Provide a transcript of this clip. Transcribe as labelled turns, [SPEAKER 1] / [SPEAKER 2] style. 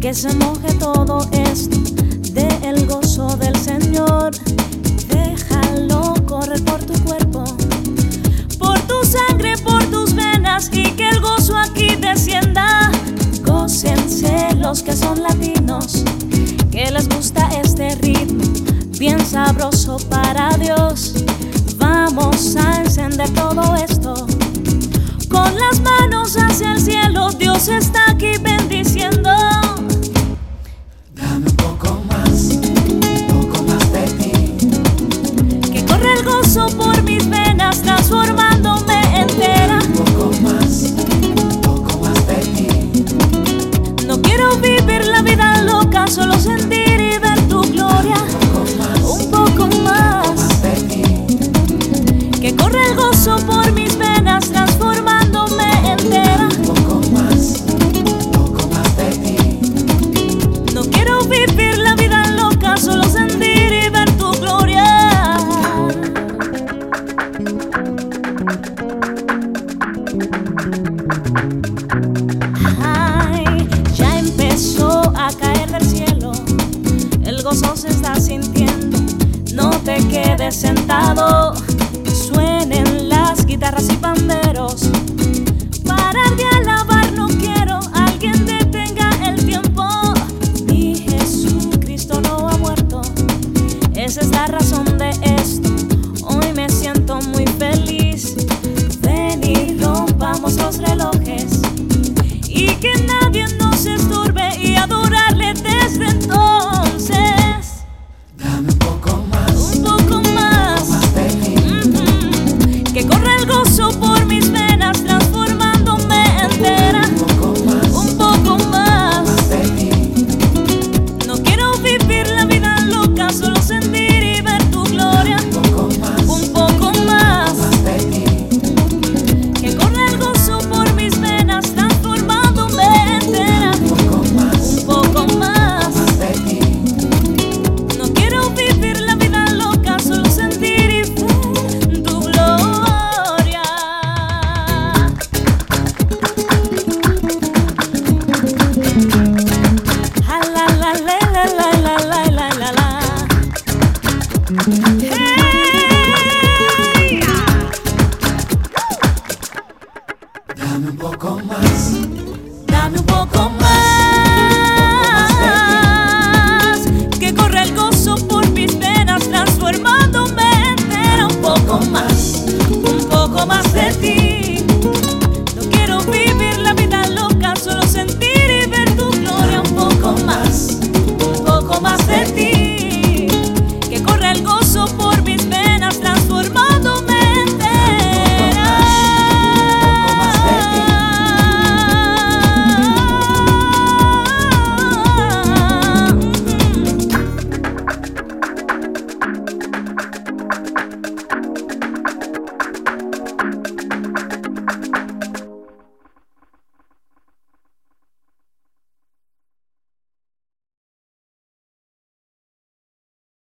[SPEAKER 1] Se moje todo esto de el gozo del Señor. Déjalo correr por tu cuerpo, por tu sangre, por tus venas y que el gozo aquí descienda. Gócense los que son latinos, que les gusta este ritmo, bien sabroso para Dios. Vamos a solo sentir y ver tu gloria. Un poco más. Que corre el gozo por mis venas, transformándome entera.
[SPEAKER 2] Un poco más, un poco más de ti.
[SPEAKER 1] No quiero vivir la vida loca, solo sentir y ver tu gloria.
[SPEAKER 2] sentado suenen las
[SPEAKER 1] guitarras y panderos.
[SPEAKER 2] Parar de alabar
[SPEAKER 1] no quiero, alguien detenga el tiempo. Mi Jesucristo no
[SPEAKER 2] ha muerto, esa es la razón de
[SPEAKER 1] esto. Hoy me siento muy feliz. Ven y rompamos los relojes y que nada. Dame un poco más. Dame un pouco mais.